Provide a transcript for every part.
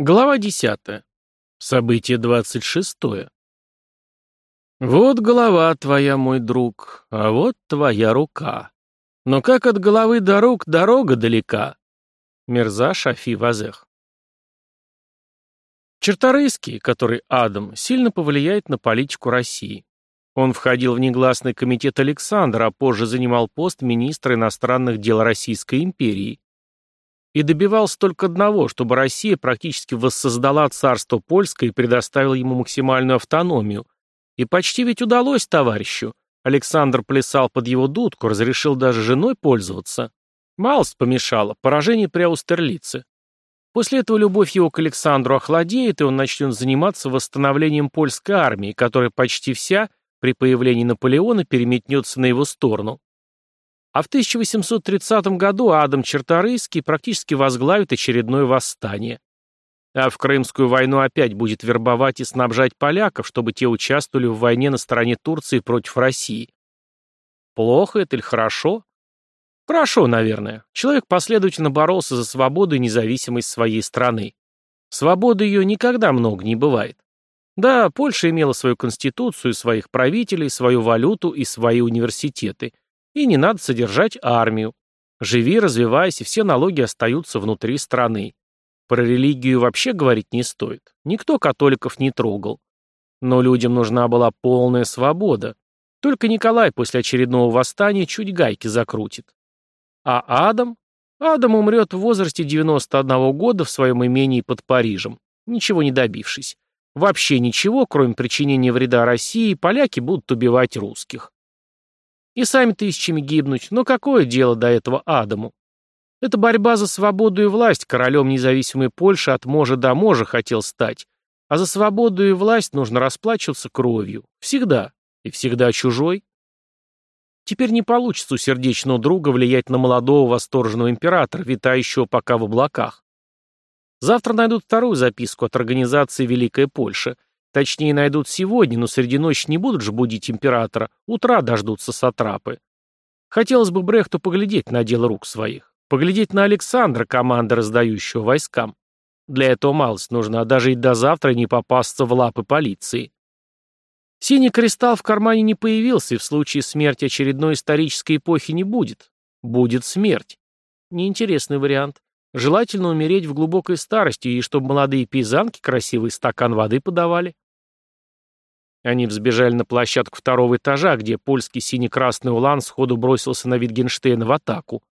Глава 10. Событие 26. Вот голова твоя, мой друг, а вот твоя рука. Но как от головы до рук дорога далека. Мирза Шафи Вазех. Черторийский, который Адам, сильно повлияет на политику России. Он входил в негласный комитет Александра, а позже занимал пост министра иностранных дел Российской империи и добивался только одного, чтобы Россия практически воссоздала царство польское и предоставила ему максимальную автономию. И почти ведь удалось товарищу. Александр плясал под его дудку, разрешил даже женой пользоваться. Малость помешала, поражение при Аустерлице. После этого любовь его к Александру охладеет, и он начнет заниматься восстановлением польской армии, которая почти вся, при появлении Наполеона, переметнется на его сторону. А в 1830 году Адам Черторийский практически возглавит очередное восстание. А в Крымскую войну опять будет вербовать и снабжать поляков, чтобы те участвовали в войне на стороне Турции против России. Плохо это или хорошо? Хорошо, наверное. Человек последовательно боролся за свободу и независимость своей страны. Свободы ее никогда много не бывает. Да, Польша имела свою конституцию, своих правителей, свою валюту и свои университеты – и не надо содержать армию. Живи, развивайся, все налоги остаются внутри страны. Про религию вообще говорить не стоит. Никто католиков не трогал. Но людям нужна была полная свобода. Только Николай после очередного восстания чуть гайки закрутит. А Адам? Адам умрет в возрасте 91 года в своем имении под Парижем, ничего не добившись. Вообще ничего, кроме причинения вреда России, поляки будут убивать русских. И сами тысячами гибнуть, но какое дело до этого Адаму? Это борьба за свободу и власть, королем независимой Польши от можа до можа хотел стать. А за свободу и власть нужно расплачиваться кровью. Всегда. И всегда чужой. Теперь не получится у сердечного друга влиять на молодого восторженного императора, витающего пока в облаках. Завтра найдут вторую записку от организации «Великая Польша», Точнее, найдут сегодня, но среди ночи не будут же будить императора, утра дождутся сатрапы. Хотелось бы Брехту поглядеть на дело рук своих, поглядеть на Александра, команда, раздающего войскам. Для этого малость нужно, а даже и до завтра не попасться в лапы полиции. Синий кристалл в кармане не появился, и в случае смерти очередной исторической эпохи не будет. Будет смерть. Неинтересный вариант. Желательно умереть в глубокой старости, и чтобы молодые пейзанки красивый стакан воды подавали. Они взбежали на площадку второго этажа, где польский сине-красный улан сходу бросился на Витгенштейна в атаку.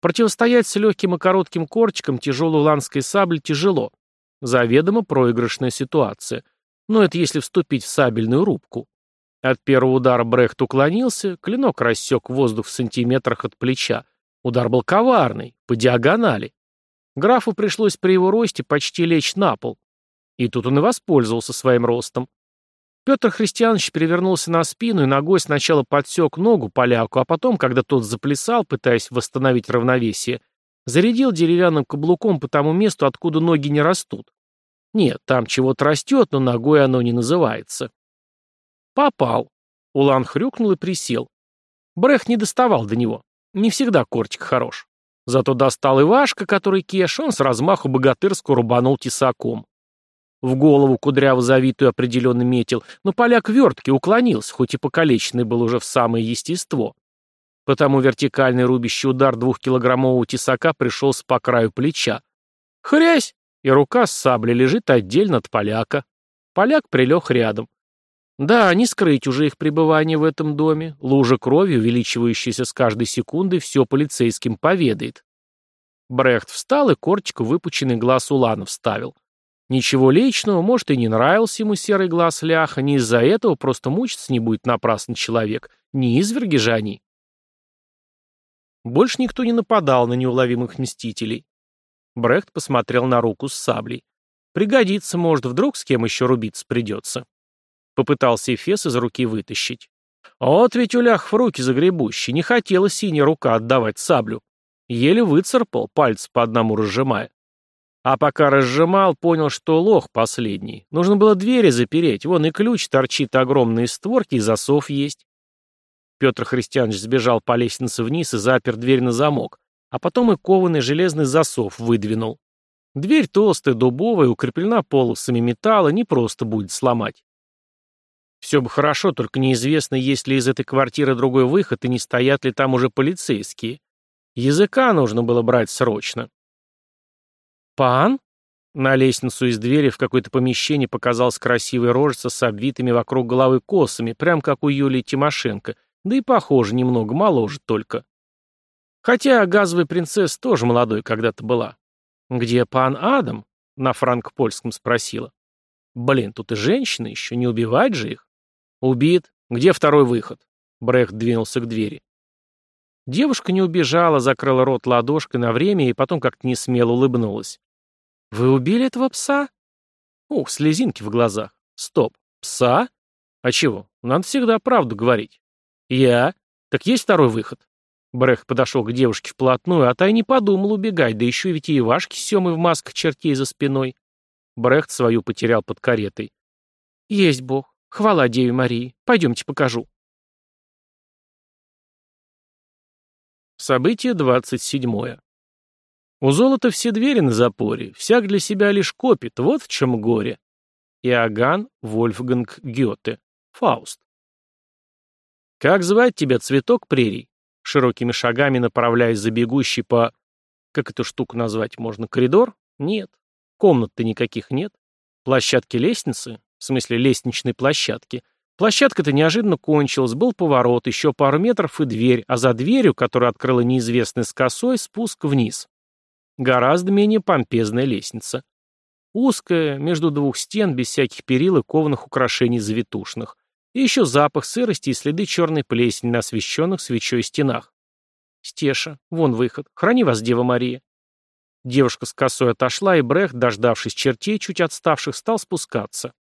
Противостоять с легким и коротким корчиком тяжелой уланской сабль тяжело. Заведомо проигрышная ситуация. Но это если вступить в сабельную рубку. От первого удара Брехт уклонился, клинок рассек воздух в сантиметрах от плеча. Удар был коварный, по диагонали. Графу пришлось при его росте почти лечь на пол. И тут он и воспользовался своим ростом. Петр Христианович перевернулся на спину и ногой сначала подсек ногу поляку, а потом, когда тот заплясал, пытаясь восстановить равновесие, зарядил деревянным каблуком по тому месту, откуда ноги не растут. Нет, там чего-то растет, но ногой оно не называется. Попал. Улан хрюкнул и присел. Брех не доставал до него. Не всегда кортик хорош. Зато достал Ивашка, который кеш, он с размаху богатырску рубанул тесаком. В голову кудряво завитую определенно метил, но поляк вертки уклонился, хоть и покалеченный был уже в самое естество. Потому вертикальный рубящий удар двухкилограммового тесака пришелся по краю плеча. Хрясь! И рука с саблей лежит отдельно от поляка. Поляк прилег рядом. Да, не скрыть уже их пребывание в этом доме. Лужа крови, увеличивающаяся с каждой секундой, все полицейским поведает. Брехт встал и кортику выпученный глаз Улана вставил. Ничего личного, может, и не нравился ему серый глаз ляха, не из-за этого просто мучиться не будет напрасно человек, не изверги же они. Больше никто не нападал на неуловимых мстителей. Брехт посмотрел на руку с саблей. Пригодится, может, вдруг с кем еще рубиться придется. Попытался Эфес из руки вытащить. Вот ведь улях в руки загребущий, не хотела синяя рука отдавать саблю. Еле выцарпал, пальцы по одному разжимая. А пока разжимал, понял, что лох последний. Нужно было двери запереть, вон и ключ торчит огромные створки, и засов есть. Петр Христианович сбежал по лестнице вниз и запер дверь на замок, а потом и кованый железный засов выдвинул. Дверь толстая, дубовая, укреплена полосами металла, не просто будет сломать. Все бы хорошо, только неизвестно, есть ли из этой квартиры другой выход и не стоят ли там уже полицейские. Языка нужно было брать срочно. «Пан?» На лестницу из двери в какое-то помещение показалась красивая рожица с обвитыми вокруг головы косами, прям как у Юлии Тимошенко, да и похоже немного, моложе только. Хотя газовая принцесса тоже молодой когда-то была. «Где пан Адам?» — на франк-польском спросила. «Блин, тут и женщины еще, не убивать же их?» «Убит. Где второй выход?» Брехт двинулся к двери. Девушка не убежала, закрыла рот ладошкой на время и потом как-то не смело улыбнулась. «Вы убили этого пса?» Ух, слезинки в глазах. Стоп. Пса? А чего? Надо всегда правду говорить. Я? Так есть второй выход? Брех подошел к девушке вплотную, а та и не подумал убегать, да еще ведь и Ивашки с Семой в масках чертей за спиной. Брехт свою потерял под каретой. «Есть Бог. Хвала Деве Марии. Пойдемте покажу». Событие двадцать седьмое. У золота все двери на запоре, всяк для себя лишь копит, вот в чем горе. Иоганн Вольфганг Гёте. Фауст. «Как звать тебя, цветок прерий?» Широкими шагами направляясь за бегущий по... Как эту штуку назвать можно? Коридор? Нет. Комнат-то никаких нет. Площадки лестницы? В смысле лестничной площадки. Площадка-то неожиданно кончилась, был поворот, еще пару метров и дверь, а за дверью, которую открыла неизвестный с косой, спуск вниз. Гораздо менее помпезная лестница. Узкая, между двух стен, без всяких перил и кованых украшений завитушных. И еще запах сырости и следы черной плесени на освещенных свечой стенах. Стеша, вон выход. Храни вас, Дева Мария. Девушка с косой отошла, и Брех, дождавшись чертей, чуть отставших, стал спускаться.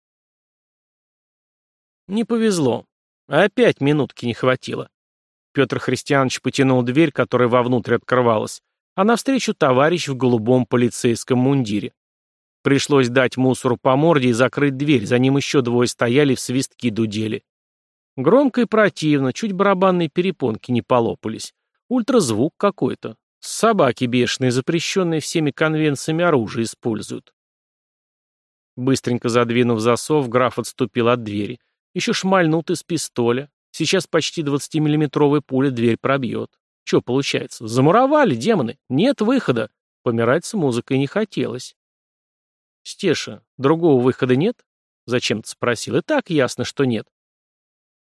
Не повезло. Опять минутки не хватило. Петр Христианович потянул дверь, которая вовнутрь открывалась, а навстречу товарищ в голубом полицейском мундире. Пришлось дать мусору по морде и закрыть дверь, за ним еще двое стояли в свистки дудели. Громко и противно, чуть барабанные перепонки не полопались. Ультразвук какой-то. Собаки бешеные, запрещенные всеми конвенциями оружие используют. Быстренько задвинув засов, граф отступил от двери. Еще шмальнут из пистоля. Сейчас почти 20-миллиметровая пуля дверь пробьет. Че получается? Замуровали, демоны. Нет выхода. Помирать с музыкой не хотелось. «Стеша, другого выхода нет?» — зачем-то спросил. «И так ясно, что нет».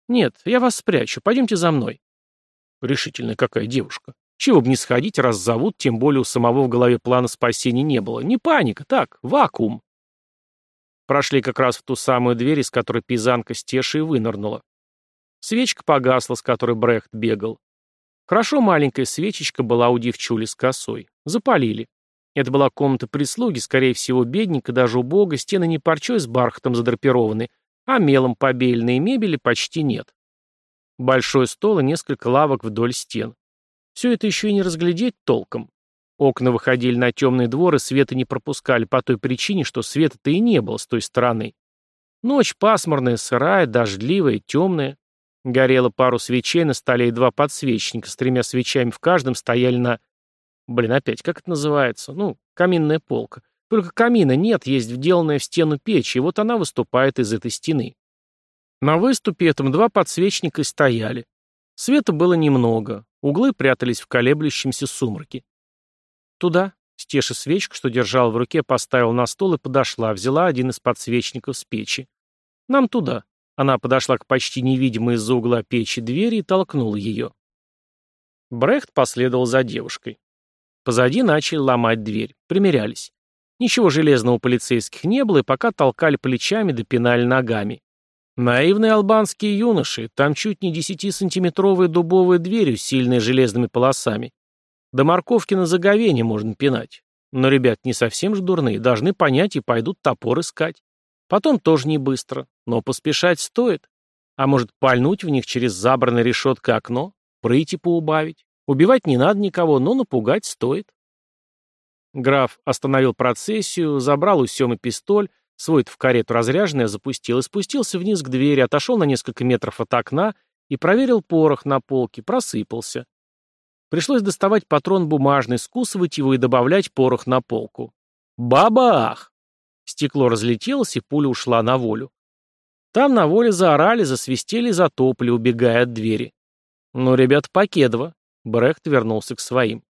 «Нет, я вас спрячу. Пойдемте за мной». Решительная какая девушка. Чего бы не сходить, раз зовут, тем более у самого в голове плана спасения не было. Не паника, так, вакуум. Прошли как раз в ту самую дверь, из которой пизанка Стеши и вынырнула. Свечка погасла, с которой Брехт бегал. Хорошо маленькая свечечка была у девчули с косой. Запалили. Это была комната прислуги, скорее всего, бедненько, даже убого, стены не парчой с бархатом задрапированы, а мелом побеленной мебели почти нет. Большой стол и несколько лавок вдоль стен. Все это еще и не разглядеть толком. Окна выходили на темный двор, и света не пропускали по той причине, что света-то и не было с той стороны. Ночь пасмурная, сырая, дождливая, темная. Горело пару свечей на столе и два подсвечника с тремя свечами в каждом стояли на Блин, опять, как это называется? Ну, каминная полка. Только камина нет, есть вделанная в стену печь, и вот она выступает из этой стены. На выступе этом два подсвечника стояли. Света было немного, углы прятались в колеблющемся сумраке. Туда, Стеша свечку, что держал в руке, поставил на стол и подошла, взяла один из подсвечников с печи. «Нам туда». Она подошла к почти невидимой из-за угла печи двери и толкнула ее. Брехт последовал за девушкой. Позади начали ломать дверь. Примерялись. Ничего железного у полицейских не было, и пока толкали плечами да пинали ногами. Наивные албанские юноши, там чуть не десятисантиметровые дубовые двери, усиленные железными полосами. До морковки на заговение можно пинать. Но ребят не совсем же дурные, должны понять и пойдут топор искать. Потом тоже не быстро, но поспешать стоит. А может пальнуть в них через забранное решеткой окно, прыти поубавить. Убивать не надо никого, но напугать стоит. Граф остановил процессию, забрал у Семы пистоль, свой в карету разряженный запустил и спустился вниз к двери, отошел на несколько метров от окна и проверил порох на полке, просыпался. Пришлось доставать патрон бумажный, скусывать его и добавлять порох на полку. Бабах! Стекло разлетелось, и пуля ушла на волю. Там на воле заорали, засвистели, затопли, убегая от двери. «Ну, ребят, покедово!» Брехт вернулся к своим.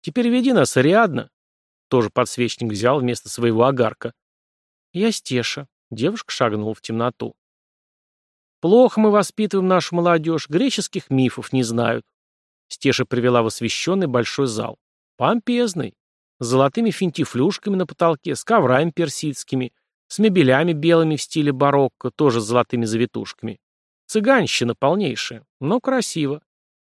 «Теперь веди нас, Ариадна!» Тоже подсвечник взял вместо своего огарка. «Я Стеша». Девушка шагнула в темноту. «Плохо мы воспитываем нашу молодежь, греческих мифов не знают». Стеша привела в освещенный большой зал. Помпезный. С золотыми финтифлюшками на потолке, с коврами персидскими, с мебелями белыми в стиле барокко, тоже с золотыми завитушками. Цыганщина полнейшая, но красиво.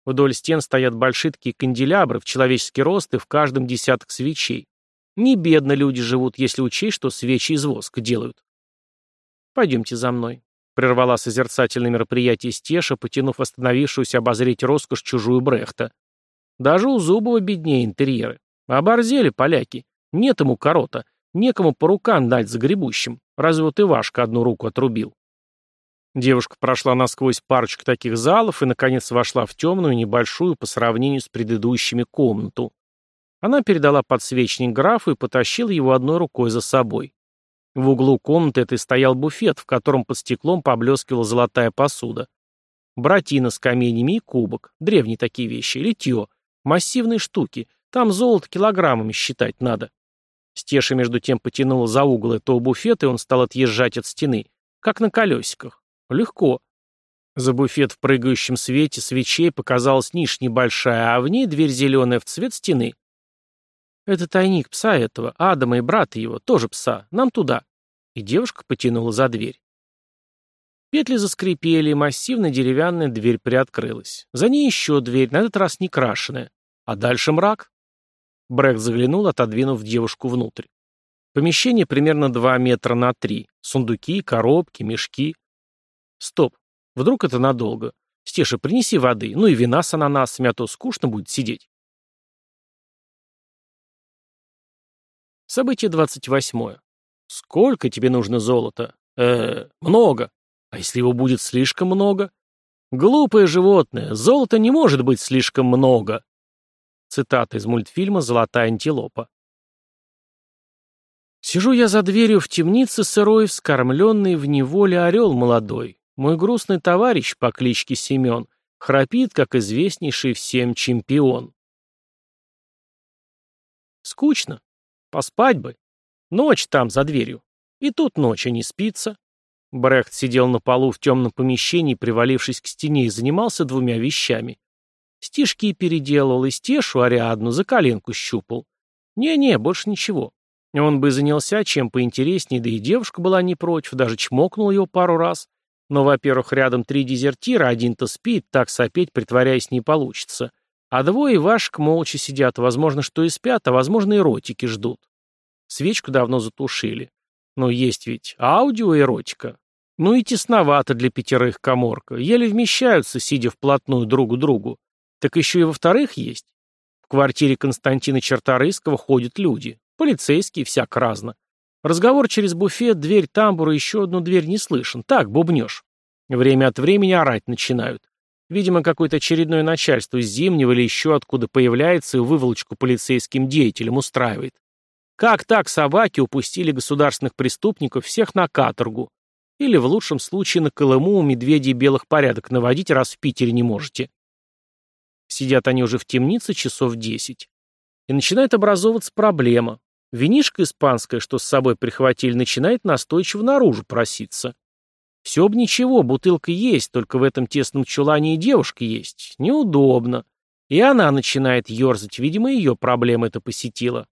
Вдоль стен стоят большие такие канделябры в человеческий рост и в каждом десяток свечей. Не бедно люди живут, если учесть, что свечи из воска делают. «Пойдемте за мной», — прервала созерцательное мероприятие Стеша, потянув остановившуюся обозреть роскошь чужую Брехта. Даже у Зубова беднее интерьеры. Оборзели поляки. Нет ему корота. Некому по рукам дать за гребущим. Разве вот Ивашка одну руку отрубил. Девушка прошла насквозь парочку таких залов и, наконец, вошла в темную, небольшую по сравнению с предыдущими комнату. Она передала подсвечник графу и потащила его одной рукой за собой. В углу комнаты этой стоял буфет, в котором под стеклом поблескивала золотая посуда. Братина с каменями и кубок. Древние такие вещи. Литье. Массивные штуки. Там золото килограммами считать надо. Стеша между тем потянула за угол этого буфета, и он стал отъезжать от стены, как на колесиках. Легко. За буфет в прыгающем свете свечей показалась ниш небольшая, а в ней дверь зеленая в цвет стены. «Это тайник пса этого, Адама и брата его, тоже пса. Нам туда». И девушка потянула за дверь. Петли заскрипели, и массивная деревянная дверь приоткрылась. За ней еще дверь, на этот раз не крашеная. А дальше мрак. Брэк заглянул, отодвинув девушку внутрь. Помещение примерно 2 метра на 3. Сундуки, коробки, мешки. Стоп. Вдруг это надолго. Стеша, принеси воды, ну и вина с ананасами, а то скучно будет сидеть. Событие 28. Сколько тебе нужно золота? Э, много. А если его будет слишком много? Глупое животное, золота не может быть слишком много. Цитата из мультфильма «Золотая антилопа». Сижу я за дверью в темнице сырой, вскормленный в неволе орел молодой. Мой грустный товарищ по кличке Семен храпит, как известнейший всем чемпион. Скучно. Поспать бы. Ночь там, за дверью. И тут ночь, а не спится. Брехт сидел на полу в темном помещении, привалившись к стене, и занимался двумя вещами. Стишки переделал, и стешу Ариадну за коленку щупал. Не-не, больше ничего. Он бы занялся чем поинтереснее, да и девушка была не против, даже чмокнул его пару раз. Но, во-первых, рядом три дезертира, один-то спит, так сопеть, притворяясь, не получится. А двое Вашек молча сидят, возможно, что и спят, а возможно, и ротики ждут. Свечку давно затушили. Но есть ведь аудиоэротика. Ну и тесновато для пятерых коморка. Еле вмещаются, сидя вплотную друг к другу. Так еще и во-вторых есть. В квартире Константина Черторыйского ходят люди. Полицейские, всяк разно. Разговор через буфет, дверь тамбура, еще одну дверь не слышен. Так, бубнешь. Время от времени орать начинают. Видимо, какое-то очередное начальство из Зимнего или еще откуда появляется и выволочку полицейским деятелям устраивает. Как так собаки упустили государственных преступников всех на каторгу? Или в лучшем случае на Колыму у медведей белых порядок наводить, раз в Питере не можете? Сидят они уже в темнице часов десять. И начинает образовываться проблема. Винишка испанская, что с собой прихватили, начинает настойчиво наружу проситься. Все бы ничего, бутылка есть, только в этом тесном чулане и девушка есть. Неудобно. И она начинает ерзать, видимо, ее проблема это посетила.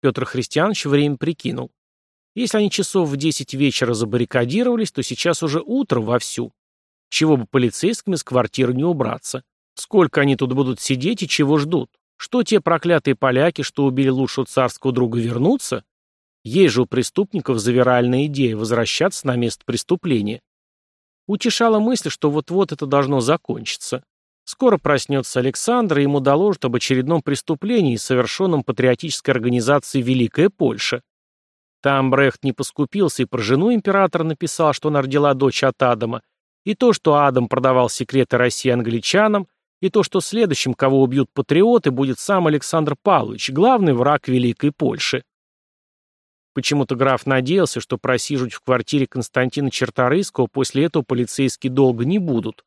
Петр Христианович время прикинул. Если они часов в десять вечера забаррикадировались, то сейчас уже утро вовсю. Чего бы полицейским из квартиры не убраться. Сколько они тут будут сидеть и чего ждут? Что те проклятые поляки, что убили лучшего царского друга, вернутся? Есть же у преступников завиральная идея возвращаться на место преступления. Утешала мысль, что вот-вот это должно закончиться. Скоро проснется Александр, и ему доложат об очередном преступлении, совершенном патриотической организацией «Великая Польша». Там Брехт не поскупился и про жену императора написал, что она родила дочь от Адама, и то, что Адам продавал секреты России англичанам, и то, что следующим, кого убьют патриоты, будет сам Александр Павлович, главный враг Великой Польши. Почему-то граф надеялся, что просиживать в квартире Константина Черторыйского после этого полицейские долго не будут.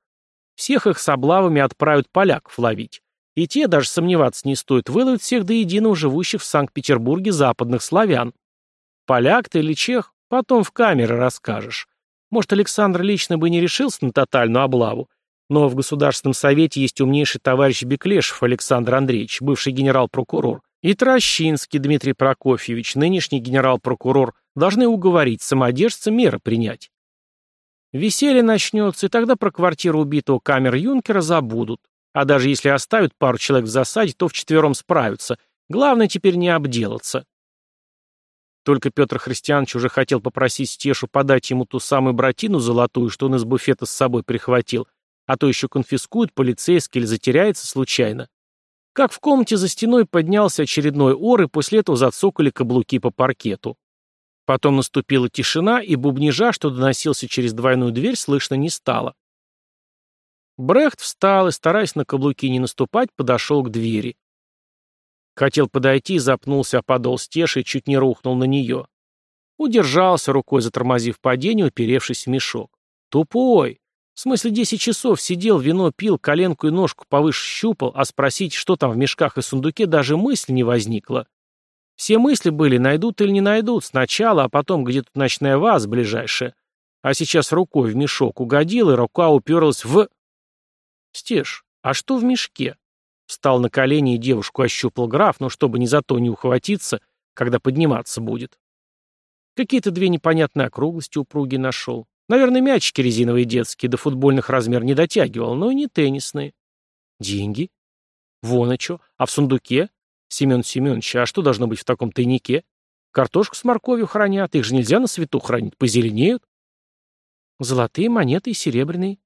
Всех их с облавами отправят поляков ловить. И те, даже сомневаться не стоит, выловят всех до единого живущих в Санкт-Петербурге западных славян. Поляк ты или чех, потом в камере расскажешь. Может, Александр лично бы не решился на тотальную облаву, но в Государственном Совете есть умнейший товарищ Беклешев Александр Андреевич, бывший генерал-прокурор, и Трощинский Дмитрий Прокофьевич, нынешний генерал-прокурор, должны уговорить самодержца меры принять. Веселье начнется, и тогда про квартиру убитого камер-юнкера забудут. А даже если оставят пару человек в засаде, то вчетвером справятся. Главное теперь не обделаться. Только Петр Христианович уже хотел попросить Стешу подать ему ту самую братину золотую, что он из буфета с собой прихватил, а то еще конфискуют полицейский или затеряется случайно. Как в комнате за стеной поднялся очередной ор, и после этого зацокали каблуки по паркету. Потом наступила тишина, и бубнижа, что доносился через двойную дверь, слышно не стало. Брехт встал и, стараясь на каблуки не наступать, подошел к двери. Хотел подойти, запнулся о подол стеши и чуть не рухнул на нее. Удержался, рукой затормозив падение, уперевшись в мешок. Тупой. В смысле, десять часов сидел, вино пил, коленку и ножку повыше щупал, а спросить, что там в мешках и сундуке, даже мысли не возникло. Все мысли были, найдут или не найдут, сначала, а потом где тут ночная ваза ближайшая. А сейчас рукой в мешок угодил, и рука уперлась в... Стеж, а что в мешке? Встал на колени и девушку ощупал граф, но чтобы ни за то не ухватиться, когда подниматься будет. Какие-то две непонятные округлости упруги нашел. Наверное, мячики резиновые детские, до футбольных размер не дотягивал, но и не теннисные. Деньги? Вон и чё. А в сундуке? Семен Семенович, а что должно быть в таком тайнике? Картошку с морковью хранят, их же нельзя на свету хранить, позеленеют. Золотые монеты и серебряные.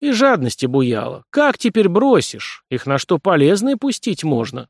И жадности буяло. Как теперь бросишь? Их на что полезное пустить можно?